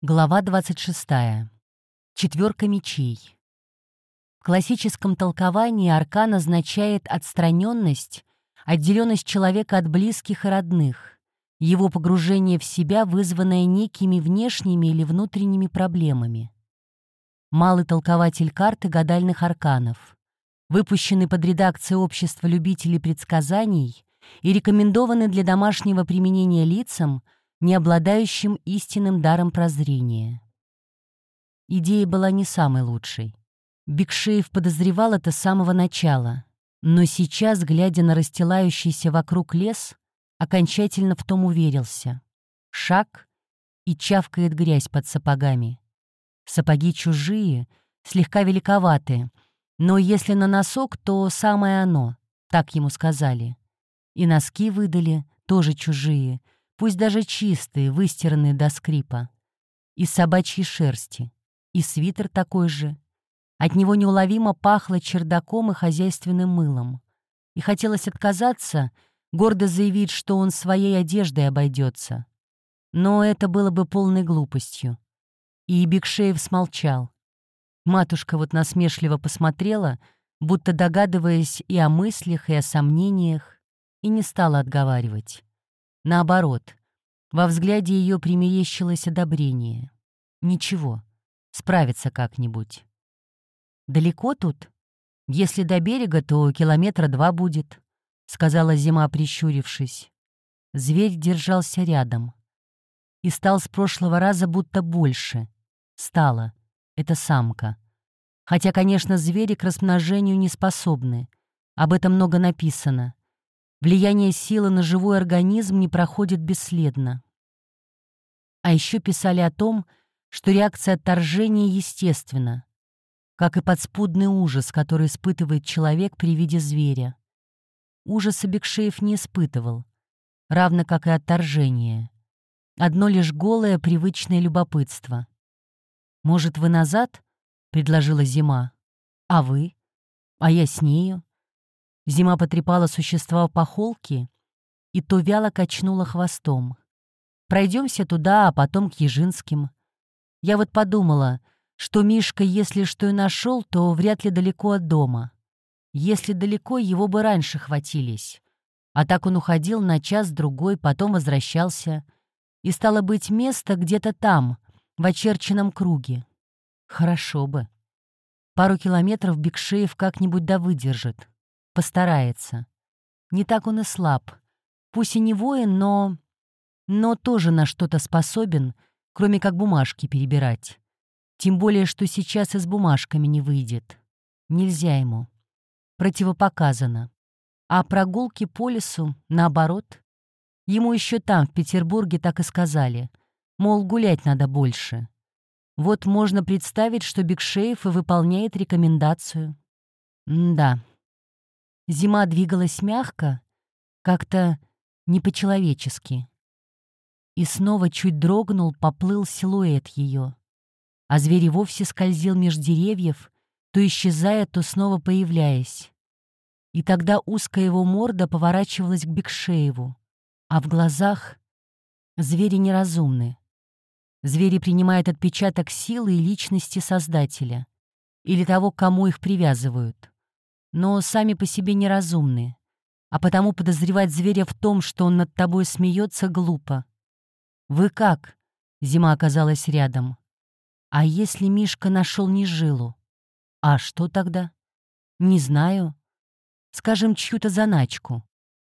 Глава 26. Четверка мечей. В классическом толковании аркан означает отстраненность, отделенность человека от близких и родных, его погружение в себя, вызванное некими внешними или внутренними проблемами. Малый толкователь карты гадальных арканов, выпущенный под редакцией Общества любителей предсказаний и рекомендованный для домашнего применения лицам — не обладающим истинным даром прозрения. Идея была не самой лучшей. Бигшеев подозревал это с самого начала, но сейчас, глядя на расстилающийся вокруг лес, окончательно в том уверился. Шаг — и чавкает грязь под сапогами. Сапоги чужие, слегка великоватые, но если на носок, то самое оно, так ему сказали. И носки выдали, тоже чужие — пусть даже чистые, выстиранные до скрипа. Из собачьей шерсти. И свитер такой же. От него неуловимо пахло чердаком и хозяйственным мылом. И хотелось отказаться, гордо заявить, что он своей одеждой обойдется. Но это было бы полной глупостью. И Бигшеев смолчал. Матушка вот насмешливо посмотрела, будто догадываясь и о мыслях, и о сомнениях, и не стала отговаривать. Наоборот, во взгляде ее примерещилось одобрение. Ничего, справится как-нибудь. «Далеко тут? Если до берега, то километра два будет», — сказала Зима, прищурившись. Зверь держался рядом. И стал с прошлого раза будто больше. Стало. Это самка. Хотя, конечно, звери к размножению не способны. Об этом много написано. Влияние силы на живой организм не проходит бесследно. А еще писали о том, что реакция отторжения естественна, как и подспудный ужас, который испытывает человек при виде зверя. Ужаса Бекшеев не испытывал, равно как и отторжение. Одно лишь голое привычное любопытство. «Может, вы назад?» — предложила Зима. «А вы? А я с нею?» Зима потрепала существа по холке и то вяло качнула хвостом. Пройдемся туда, а потом к Ежинским. Я вот подумала, что Мишка, если что и нашел, то вряд ли далеко от дома. Если далеко, его бы раньше хватились. А так он уходил на час-другой, потом возвращался. И стало быть место где-то там, в очерченном круге. Хорошо бы. Пару километров Бекшеев как-нибудь да выдержит. Постарается. Не так он и слаб. Пусть и не воин, но... Но тоже на что-то способен, кроме как бумажки перебирать. Тем более, что сейчас и с бумажками не выйдет. Нельзя ему. Противопоказано. А прогулки по лесу, наоборот. Ему еще там, в Петербурге, так и сказали. Мол, гулять надо больше. Вот можно представить, что Бекшеев и выполняет рекомендацию. М да, Зима двигалась мягко, как-то не по-человечески. И снова чуть дрогнул, поплыл силуэт ее. А зверь и вовсе скользил меж деревьев, то исчезая, то снова появляясь. И тогда узкая его морда поворачивалась к Бекшееву, а в глазах звери неразумны. Звери принимают отпечаток силы и личности Создателя или того, кому их привязывают но сами по себе неразумны, а потому подозревать зверя в том, что он над тобой смеется, глупо. «Вы как?» — зима оказалась рядом. «А если Мишка нашел не жилу? А что тогда?» «Не знаю. Скажем, чью-то заначку.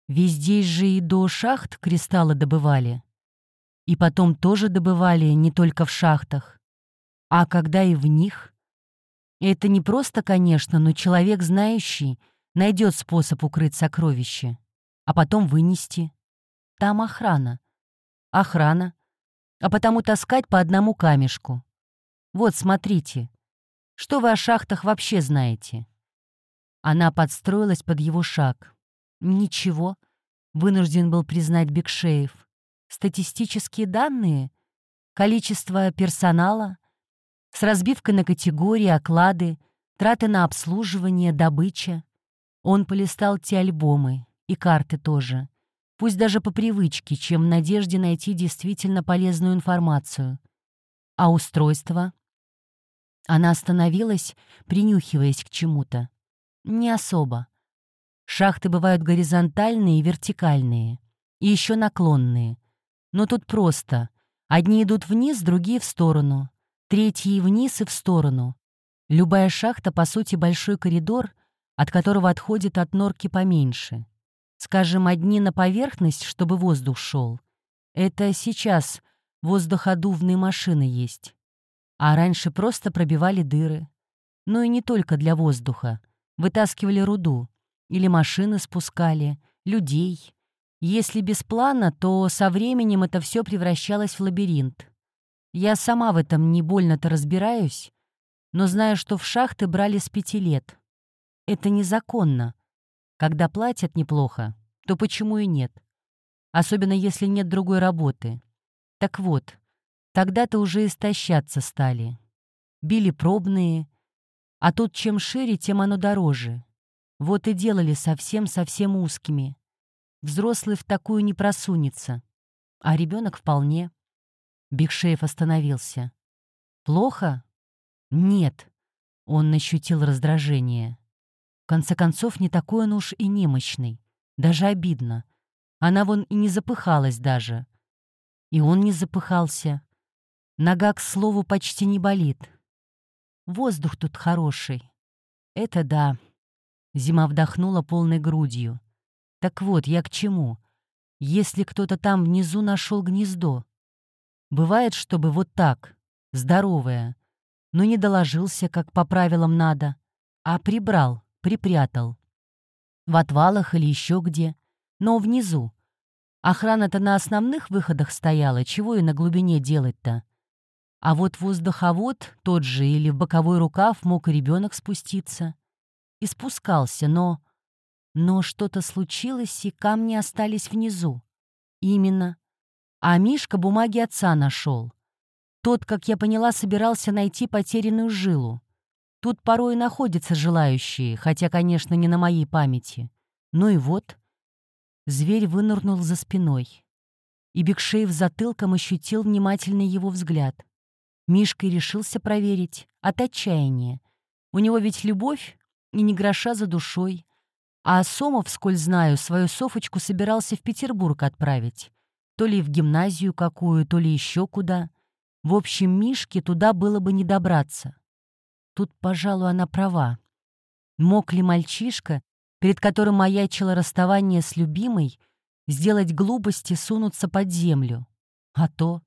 Ведь здесь же и до шахт кристаллы добывали. И потом тоже добывали не только в шахтах. А когда и в них, это не просто, конечно, но человек, знающий, найдет способ укрыть сокровище, а потом вынести. Там охрана. Охрана. А потому таскать по одному камешку. Вот, смотрите. Что вы о шахтах вообще знаете? Она подстроилась под его шаг. Ничего, вынужден был признать Бекшеев. Статистические данные, количество персонала, с разбивкой на категории, оклады, траты на обслуживание, добыча. Он полистал те альбомы, и карты тоже, пусть даже по привычке, чем в надежде найти действительно полезную информацию. А устройство? Она остановилась, принюхиваясь к чему-то. Не особо. Шахты бывают горизонтальные и вертикальные, и еще наклонные. Но тут просто. Одни идут вниз, другие в сторону, третьи вниз и в сторону. Любая шахта, по сути, большой коридор, от которого отходит от норки поменьше. Скажем, одни на поверхность, чтобы воздух шел. Это сейчас воздуходувные машины есть. А раньше просто пробивали дыры. Ну и не только для воздуха. Вытаскивали руду. Или машины спускали, людей. Если без плана, то со временем это все превращалось в лабиринт. Я сама в этом не больно-то разбираюсь, но знаю, что в шахты брали с пяти лет. Это незаконно. Когда платят неплохо, то почему и нет? Особенно если нет другой работы. Так вот, тогда-то уже истощаться стали. Били пробные, а тут чем шире, тем оно дороже. Вот и делали совсем-совсем узкими. Взрослый в такую не просунется, а ребенок вполне. Бигшеев остановился. «Плохо?» «Нет», — он ощутил раздражение. В конце концов, не такой он уж и немощный. Даже обидно. Она вон и не запыхалась даже. И он не запыхался. Нога, к слову, почти не болит. Воздух тут хороший. Это да. Зима вдохнула полной грудью. Так вот, я к чему? Если кто-то там внизу нашел гнездо. Бывает, чтобы вот так, здоровое, но не доложился, как по правилам надо, а прибрал, припрятал. В отвалах или еще где, но внизу. Охрана-то на основных выходах стояла, чего и на глубине делать-то. А вот воздуховод тот же или в боковой рукав мог и ребенок спуститься и спускался, но... Но что-то случилось, и камни остались внизу. Именно. А Мишка бумаги отца нашел. Тот, как я поняла, собирался найти потерянную жилу. Тут порой находятся желающие, хотя, конечно, не на моей памяти. Ну и вот. Зверь вынырнул за спиной. И Бекшеев затылком ощутил внимательный его взгляд. Мишка решился проверить. От отчаяния. У него ведь любовь, и ни гроша за душой. А Сомов, сколь знаю, свою Софочку собирался в Петербург отправить. То ли в гимназию какую, то ли еще куда. В общем, Мишке туда было бы не добраться. Тут, пожалуй, она права. Мог ли мальчишка, перед которым маячило расставание с любимой, сделать глупости сунуться под землю? А то...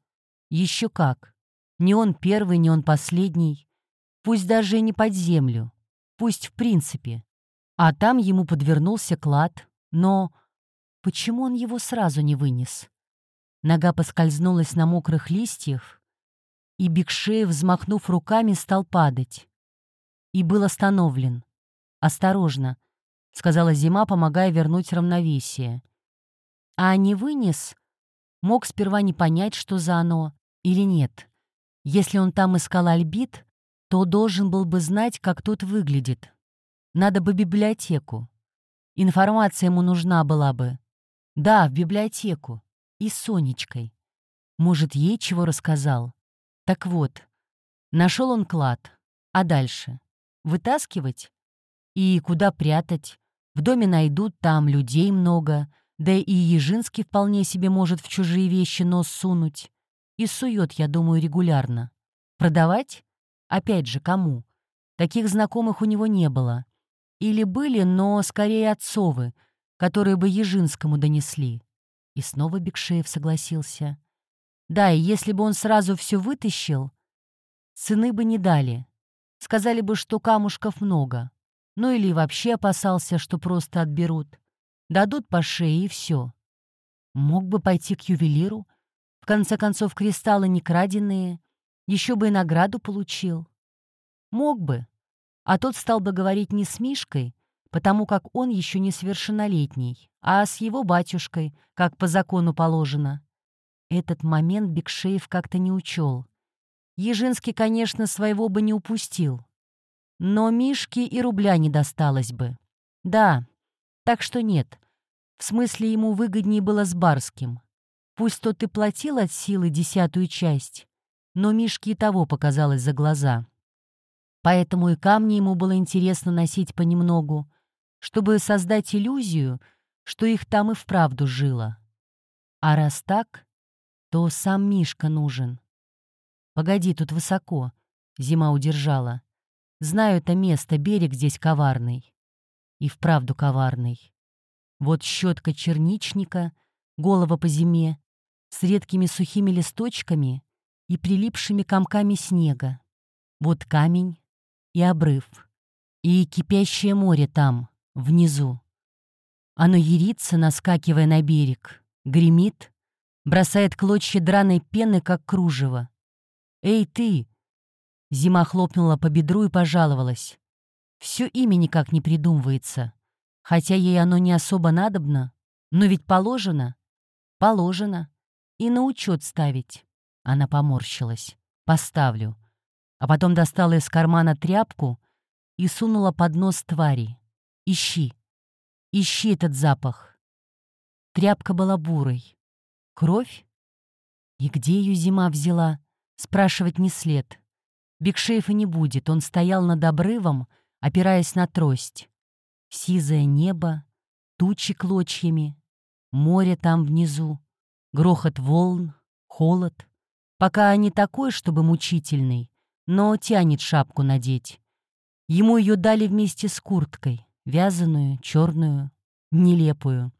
Еще как. Не он первый, не он последний. Пусть даже и не под землю. Пусть в принципе. А там ему подвернулся клад. Но почему он его сразу не вынес? Нога поскользнулась на мокрых листьях, и Бекшеев, взмахнув руками, стал падать. И был остановлен. «Осторожно», — сказала Зима, помогая вернуть равновесие. А не вынес, мог сперва не понять, что за оно, или нет. Если он там искал альбит, то должен был бы знать, как тот выглядит. Надо бы библиотеку. Информация ему нужна была бы. Да, в библиотеку. И Сонечкой. Может, ей чего рассказал? Так вот, нашел он клад. А дальше? Вытаскивать? И куда прятать? В доме найдут, там людей много, да и Ежинский вполне себе может в чужие вещи нос сунуть. И сует, я думаю, регулярно. Продавать? Опять же, кому? Таких знакомых у него не было. Или были, но скорее отцовы, которые бы Ежинскому донесли. И снова Бекшеев согласился. Да, и если бы он сразу все вытащил, цены бы не дали. Сказали бы, что камушков много. Ну или вообще опасался, что просто отберут. Дадут по шее и все. Мог бы пойти к ювелиру. В конце концов, кристаллы не краденые, еще бы и награду получил. Мог бы. А тот стал бы говорить не с Мишкой, потому как он еще несовершеннолетний, а с его батюшкой, как по закону положено. Этот момент Бекшеев как-то не учел. Ежинский, конечно, своего бы не упустил. Но Мишке и рубля не досталось бы. Да, так что нет. В смысле, ему выгоднее было с Барским. Пусть тот и платил от силы десятую часть, но Мишке и того показалось за глаза. Поэтому и камни ему было интересно носить понемногу, чтобы создать иллюзию, что их там и вправду жило. А раз так, то сам Мишка нужен. «Погоди, тут высоко», — зима удержала. «Знаю это место, берег здесь коварный». И вправду коварный. Вот щетка черничника, голова по зиме, с редкими сухими листочками и прилипшими комками снега. Вот камень и обрыв. И кипящее море там, внизу. Оно ярится, наскакивая на берег, гремит, бросает клочья драной пены, как кружево. «Эй, ты!» Зима хлопнула по бедру и пожаловалась. Все имя никак не придумывается. Хотя ей оно не особо надобно. Но ведь положено. Положено. И на учет ставить. Она поморщилась. Поставлю. А потом достала из кармана тряпку и сунула под нос твари. Ищи. Ищи этот запах. Тряпка была бурой. Кровь? И где ее зима взяла? Спрашивать не след. Бекшеева не будет, он стоял над обрывом, опираясь на трость. Сизое небо, тучи клочьями, море там внизу, грохот волн, холод. Пока не такой, чтобы мучительный, но тянет шапку надеть. Ему ее дали вместе с курткой, вязаную, черную, нелепую.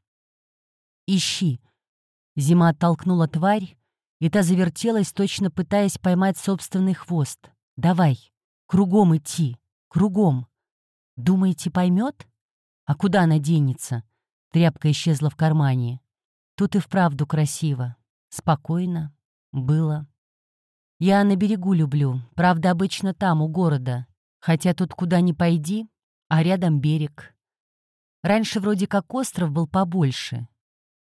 «Ищи!» Зима оттолкнула тварь, и та завертелась, точно пытаясь поймать собственный хвост. «Давай, кругом идти, кругом. Думаете, поймет? А куда она денется?» Тряпка исчезла в кармане. Тут и вправду красиво. Спокойно. Было. Я на берегу люблю, правда, обычно там, у города. Хотя тут куда ни пойди, а рядом берег. Раньше вроде как остров был побольше.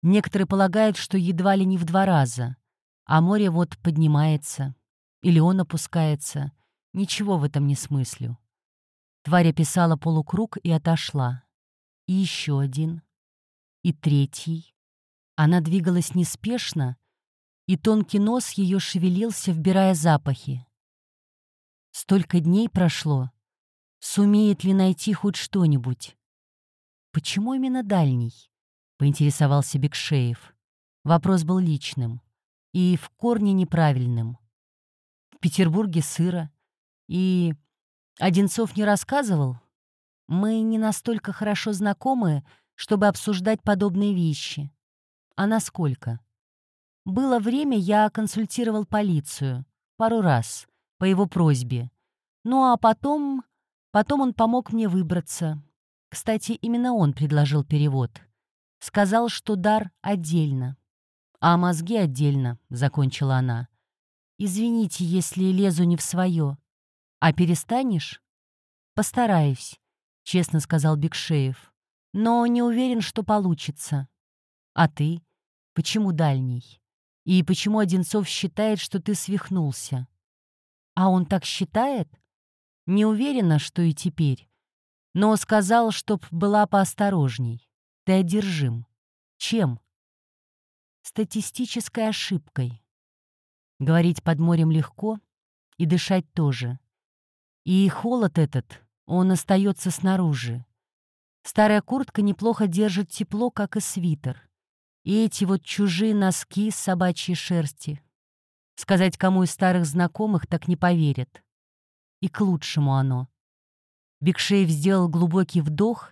Некоторые полагают, что едва ли не в два раза. А море вот поднимается. Или он опускается. Ничего в этом не смыслю. Тварь описала полукруг и отошла. И еще один. И третий. Она двигалась неспешно, и тонкий нос ее шевелился, вбирая запахи. Столько дней прошло. Сумеет ли найти хоть что-нибудь? Почему именно дальний? Поинтересовался Бекшеев. Вопрос был личным и в корне неправильным. В Петербурге сыро, и Одинцов не рассказывал. Мы не настолько хорошо знакомы, чтобы обсуждать подобные вещи. А насколько? Было время, я консультировал полицию. Пару раз, по его просьбе. Ну а потом... Потом он помог мне выбраться. Кстати, именно он предложил перевод. Сказал, что дар отдельно. «А мозги отдельно», — закончила она. «Извините, если лезу не в свое. А перестанешь?» «Постараюсь», — честно сказал Бекшеев. «Но не уверен, что получится». «А ты? Почему дальний? И почему Одинцов считает, что ты свихнулся?» «А он так считает?» «Не уверена, что и теперь. Но сказал, чтоб была поосторожней. Ты одержим. Чем?» статистической ошибкой. Говорить под морем легко и дышать тоже. И холод этот, он остается снаружи. Старая куртка неплохо держит тепло, как и свитер. И эти вот чужие носки с собачьей шерсти. Сказать кому из старых знакомых так не поверят. И к лучшему оно. Бекшеев сделал глубокий вдох,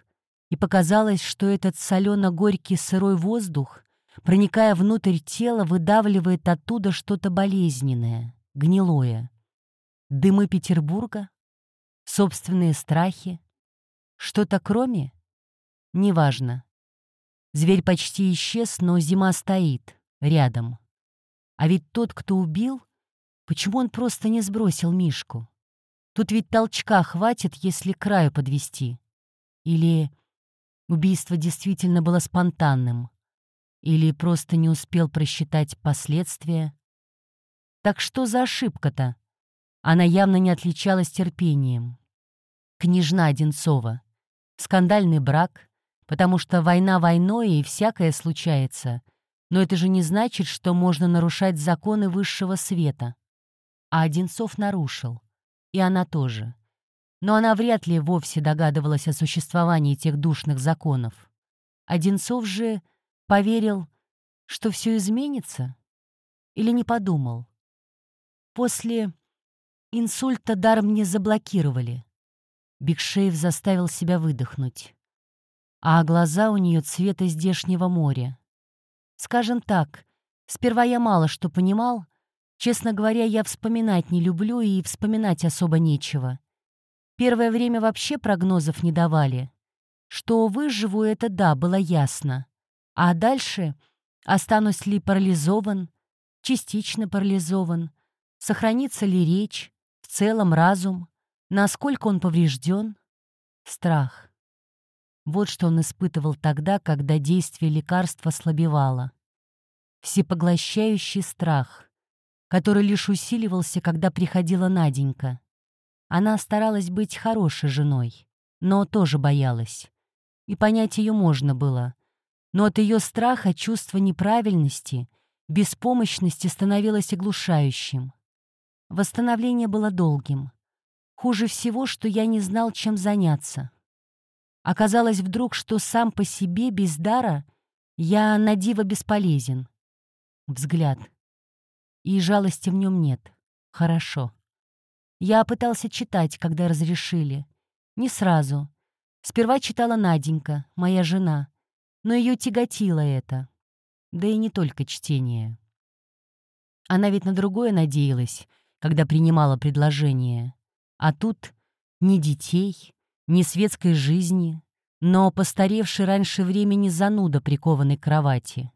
и показалось, что этот солено-горький сырой воздух проникая внутрь тела, выдавливает оттуда что-то болезненное, гнилое. Дымы Петербурга? Собственные страхи? Что-то кроме? Неважно. Зверь почти исчез, но зима стоит, рядом. А ведь тот, кто убил, почему он просто не сбросил Мишку? Тут ведь толчка хватит, если краю подвести. Или убийство действительно было спонтанным. Или просто не успел просчитать последствия? Так что за ошибка-то? Она явно не отличалась терпением. Княжна Одинцова. Скандальный брак, потому что война войной и всякое случается. Но это же не значит, что можно нарушать законы высшего света. а Одинцов нарушил. И она тоже. Но она вряд ли вовсе догадывалась о существовании тех душных законов. Одинцов же поверил, что все изменится? Или не подумал? После инсульта дар мне заблокировали. Бигшеев заставил себя выдохнуть. А глаза у нее цвета здешнего моря. Скажем так, сперва я мало что понимал. Честно говоря, я вспоминать не люблю и вспоминать особо нечего. Первое время вообще прогнозов не давали. Что выживу, это да, было ясно. А дальше останусь ли парализован, частично парализован, сохранится ли речь, в целом разум, насколько он поврежден. Страх. Вот что он испытывал тогда, когда действие лекарства слабевало. Всепоглощающий страх, который лишь усиливался, когда приходила Наденька. Она старалась быть хорошей женой, но тоже боялась. И понять ее можно было. Но от ее страха чувство неправильности, беспомощности становилось оглушающим. Восстановление было долгим. Хуже всего, что я не знал, чем заняться. Оказалось вдруг, что сам по себе, без дара, я на диво бесполезен. Взгляд. И жалости в нем нет. Хорошо. Я пытался читать, когда разрешили. Не сразу. Сперва читала Наденька, моя жена, но ее тяготило это. Да и не только чтение. Она ведь на другое надеялась, когда принимала предложение. А тут ни детей, ни светской жизни, но постаревший раньше времени зануда, прикованный к кровати.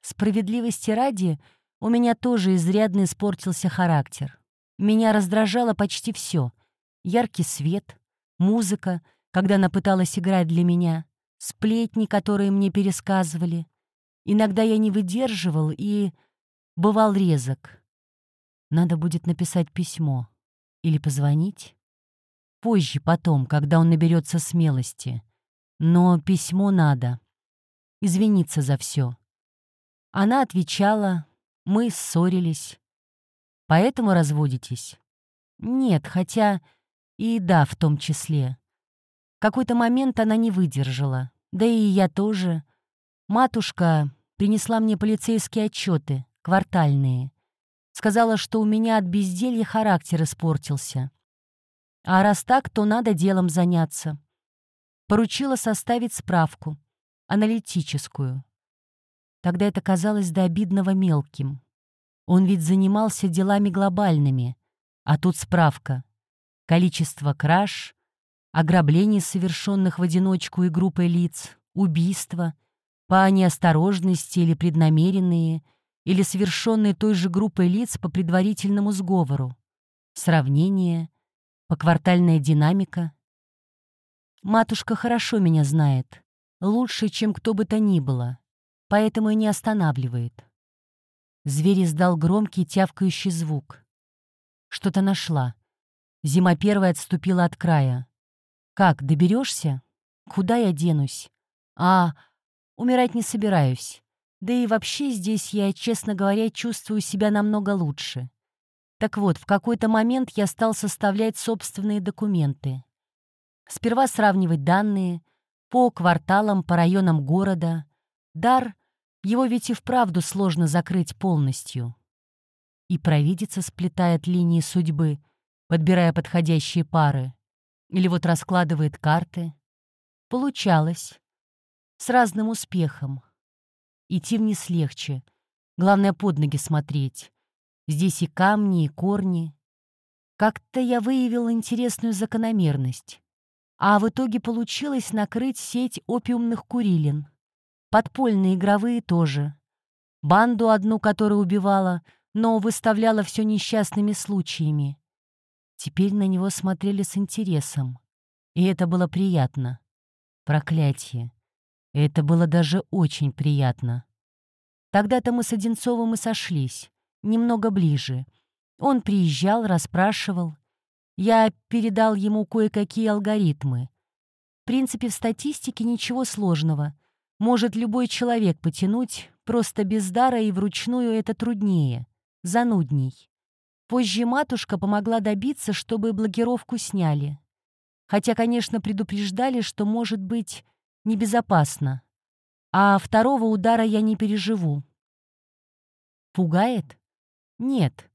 Справедливости ради, у меня тоже изрядно испортился характер. Меня раздражало почти все. Яркий свет, музыка, когда она пыталась играть для меня, сплетни, которые мне пересказывали. Иногда я не выдерживал и бывал резок. Надо будет написать письмо или позвонить. Позже, потом, когда он наберется смелости. Но письмо надо. Извиниться за все. Она отвечала, мы ссорились. Поэтому разводитесь? Нет, хотя и да, в том числе. Какой-то момент она не выдержала. Да и я тоже. Матушка принесла мне полицейские отчеты, квартальные. Сказала, что у меня от безделья характер испортился. А раз так, то надо делом заняться. Поручила составить справку, аналитическую. Тогда это казалось до обидного мелким. Он ведь занимался делами глобальными. А тут справка. Количество краж, ограблений, совершенных в одиночку и группой лиц, убийства, по неосторожности или преднамеренные, или совершенные той же группой лиц по предварительному сговору. Сравнение, поквартальная динамика. Матушка хорошо меня знает, лучше, чем кто бы то ни было, поэтому и не останавливает. Зверь издал громкий тявкающий звук. Что-то нашла. Зима первая отступила от края. «Как, доберешься? Куда я денусь? А, умирать не собираюсь. Да и вообще здесь я, честно говоря, чувствую себя намного лучше. Так вот, в какой-то момент я стал составлять собственные документы. Сперва сравнивать данные по кварталам, по районам города. Дар его ведь и вправду сложно закрыть полностью. И провидица сплетает линии судьбы, подбирая подходящие пары. Или вот раскладывает карты. Получалось. С разным успехом. Идти вниз легче. Главное, под ноги смотреть. Здесь и камни, и корни. Как-то я выявил интересную закономерность. А в итоге получилось накрыть сеть опиумных курилин. Подпольные игровые тоже. Банду одну, которая убивала, но выставляла все несчастными случаями. Теперь на него смотрели с интересом. И это было приятно. Проклятие. Это было даже очень приятно. Тогда-то мы с Одинцовым и сошлись. Немного ближе. Он приезжал, расспрашивал. Я передал ему кое-какие алгоритмы. В принципе, в статистике ничего сложного — может любой человек потянуть, просто без дара и вручную это труднее, занудней. Позже матушка помогла добиться, чтобы блокировку сняли. Хотя, конечно, предупреждали, что может быть небезопасно. А второго удара я не переживу. Пугает? Нет.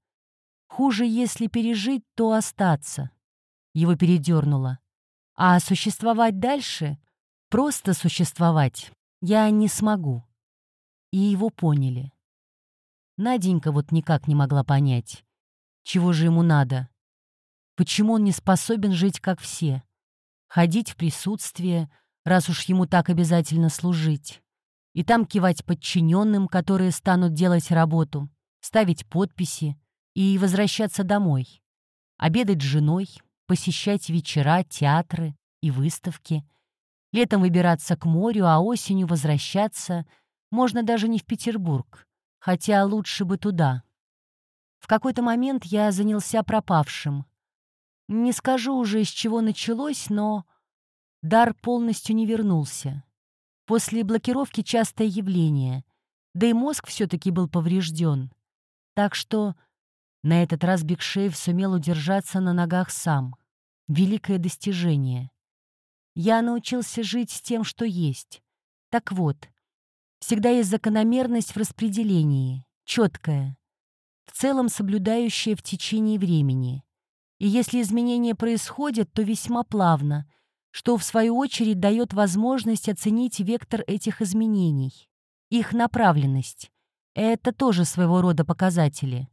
Хуже, если пережить, то остаться. Его передернуло. А существовать дальше, просто существовать, я не смогу. И его поняли. Наденька вот никак не могла понять, чего же ему надо. Почему он не способен жить, как все? Ходить в присутствие, раз уж ему так обязательно служить. И там кивать подчиненным, которые станут делать работу, ставить подписи и возвращаться домой. Обедать с женой, посещать вечера, театры и выставки. Летом выбираться к морю, а осенью возвращаться. Можно даже не в Петербург, хотя лучше бы туда. В какой-то момент я занялся пропавшим. Не скажу уже, с чего началось, но дар полностью не вернулся. После блокировки частое явление, да и мозг все-таки был поврежден. Так что на этот раз Бигшеев сумел удержаться на ногах сам. Великое достижение. Я научился жить с тем, что есть. Так вот, всегда есть закономерность в распределении, четкая, в целом соблюдающая в течение времени. И если изменения происходят, то весьма плавно, что в свою очередь дает возможность оценить вектор этих изменений, их направленность. Это тоже своего рода показатели,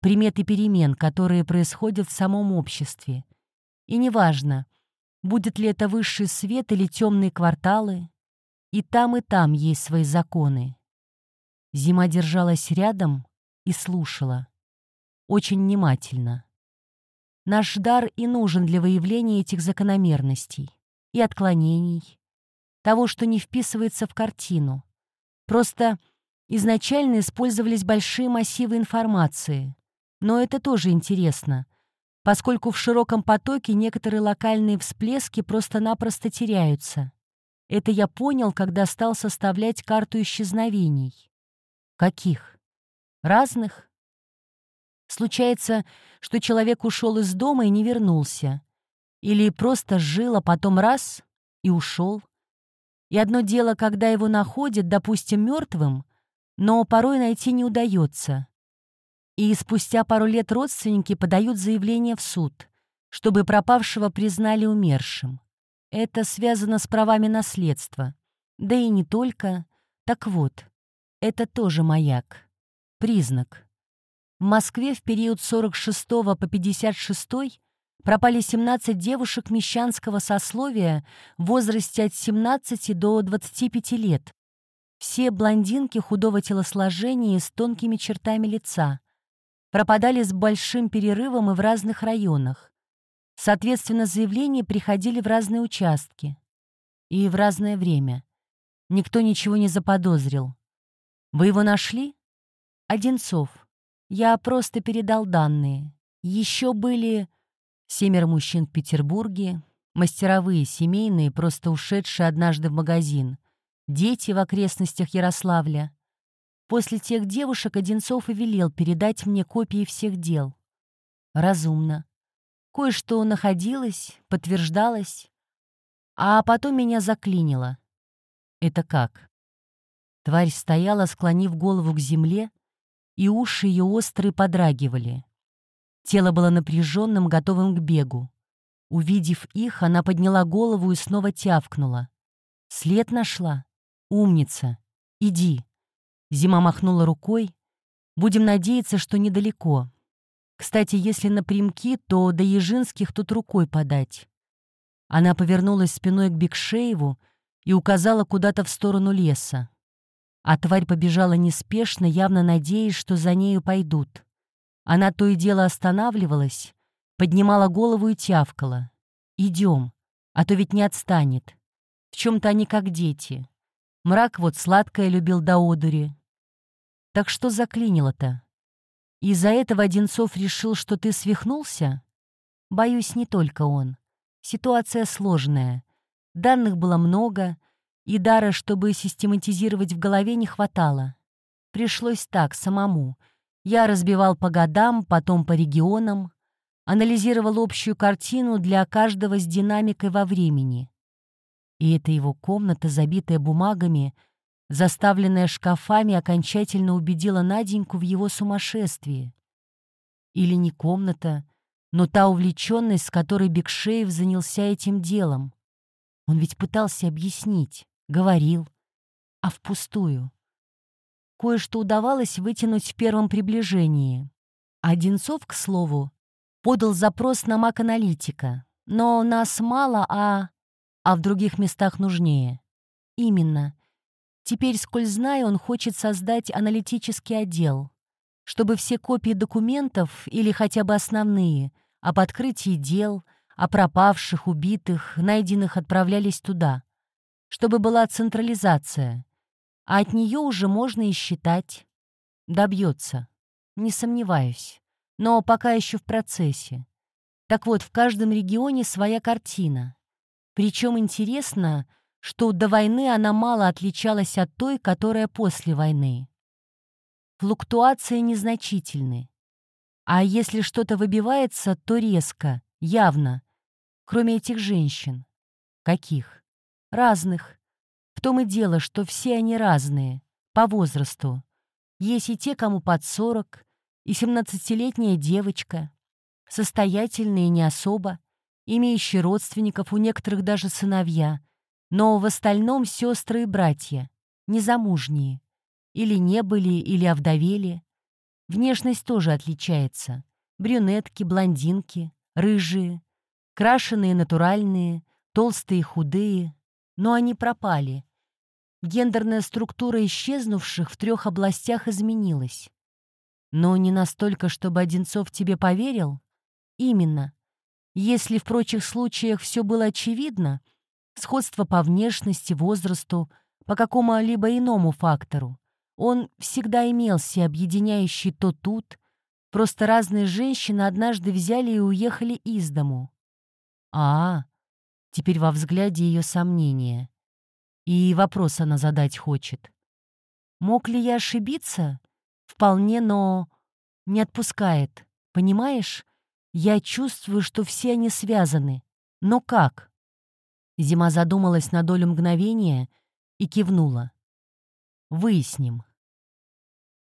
приметы перемен, которые происходят в самом обществе. И неважно, будет ли это высший свет или темные кварталы, и там, и там есть свои законы. Зима держалась рядом и слушала. Очень внимательно. Наш дар и нужен для выявления этих закономерностей и отклонений, того, что не вписывается в картину. Просто изначально использовались большие массивы информации. Но это тоже интересно, поскольку в широком потоке некоторые локальные всплески просто-напросто теряются. Это я понял, когда стал составлять карту исчезновений. Каких? Разных? Случается, что человек ушел из дома и не вернулся. Или просто жил, а потом раз — и ушел. И одно дело, когда его находят, допустим, мертвым, но порой найти не удается. И спустя пару лет родственники подают заявление в суд, чтобы пропавшего признали умершим. Это связано с правами наследства. Да и не только. Так вот, это тоже маяк. Признак. В Москве в период 46 по 56 пропали 17 девушек мещанского сословия в возрасте от 17 до 25 лет. Все блондинки худого телосложения с тонкими чертами лица. Пропадали с большим перерывом и в разных районах. Соответственно, заявления приходили в разные участки. И в разное время. Никто ничего не заподозрил. Вы его нашли? Одинцов. Я просто передал данные. Еще были семеро мужчин в Петербурге, мастеровые, семейные, просто ушедшие однажды в магазин, дети в окрестностях Ярославля. После тех девушек Одинцов и велел передать мне копии всех дел. Разумно. Кое-что находилось, подтверждалось, а потом меня заклинило. Это как? Тварь стояла, склонив голову к земле, и уши ее острые подрагивали. Тело было напряженным, готовым к бегу. Увидев их, она подняла голову и снова тявкнула. «След нашла? Умница! Иди!» Зима махнула рукой. «Будем надеяться, что недалеко. Кстати, если напрямки, то до Ежинских тут рукой подать». Она повернулась спиной к Бекшееву и указала куда-то в сторону леса. А тварь побежала неспешно, явно надеясь, что за нею пойдут. Она то и дело останавливалась, поднимала голову и тявкала. «Идем, а то ведь не отстанет. В чем-то они как дети. Мрак вот сладкое любил до одури. Так что заклинило-то? Из-за этого Одинцов решил, что ты свихнулся? Боюсь, не только он. Ситуация сложная. Данных было много — и дара, чтобы систематизировать в голове, не хватало. Пришлось так, самому. Я разбивал по годам, потом по регионам, анализировал общую картину для каждого с динамикой во времени. И эта его комната, забитая бумагами, заставленная шкафами, окончательно убедила Наденьку в его сумасшествии. Или не комната, но та увлеченность, с которой Бекшеев занялся этим делом. Он ведь пытался объяснить, говорил, а впустую. Кое-что удавалось вытянуть в первом приближении. Одинцов, к слову, подал запрос на маг-аналитика. Но нас мало, а... а в других местах нужнее. Именно. Теперь, сколь знаю, он хочет создать аналитический отдел, чтобы все копии документов, или хотя бы основные, об открытии дел, о пропавших, убитых, найденных отправлялись туда, чтобы была централизация, а от нее уже можно и считать. Добьется, не сомневаюсь но пока еще в процессе. Так вот, в каждом регионе своя картина. Причем интересно, что до войны она мало отличалась от той, которая после войны. Флуктуации незначительны. А если что-то выбивается, то резко, явно, кроме этих женщин. Каких? Разных. В том и дело, что все они разные, по возрасту. Есть и те, кому под сорок, и семнадцатилетняя девочка, состоятельные не особо, имеющие родственников, у некоторых даже сыновья, но в остальном сестры и братья, незамужние, или не были, или овдовели. Внешность тоже отличается. Брюнетки, блондинки, рыжие, крашеные натуральные, толстые худые, но они пропали. Гендерная структура исчезнувших в трех областях изменилась. Но не настолько, чтобы Одинцов тебе поверил? Именно. Если в прочих случаях все было очевидно, сходство по внешности, возрасту, по какому-либо иному фактору, он всегда имелся, объединяющий то тут, просто разные женщины однажды взяли и уехали из дому. А, -а теперь во взгляде ее сомнения. И вопрос она задать хочет. Мог ли я ошибиться? Вполне, но не отпускает. Понимаешь? Я чувствую, что все они связаны. Но как? Зима задумалась на долю мгновения и кивнула. Выясним.